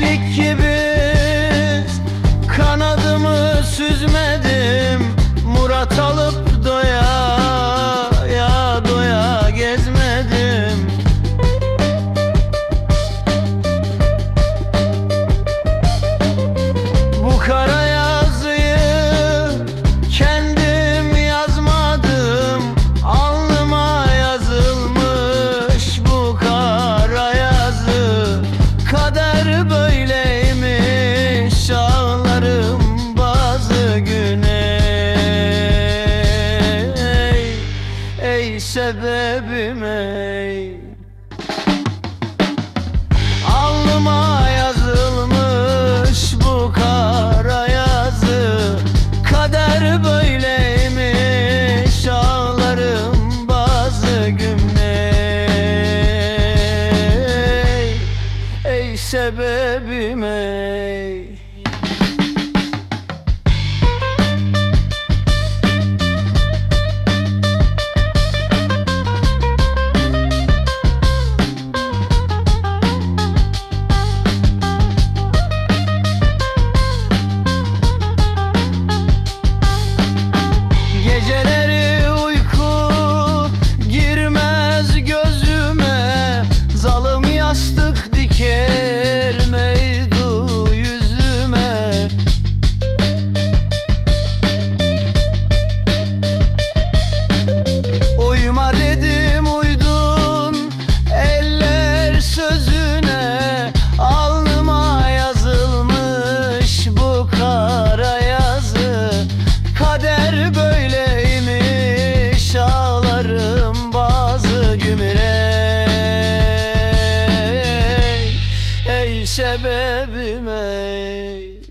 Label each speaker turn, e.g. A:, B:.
A: Gençlik gibi sebebim ey Alnıma yazılmış bu kara yazı. Kader böyleymiş ağlarım bazı gümle Ey sebebim ey sebebim ey